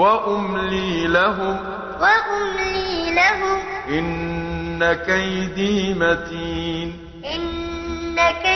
وأملي لهم وأملي لهم إن كيدي متين إن كيدي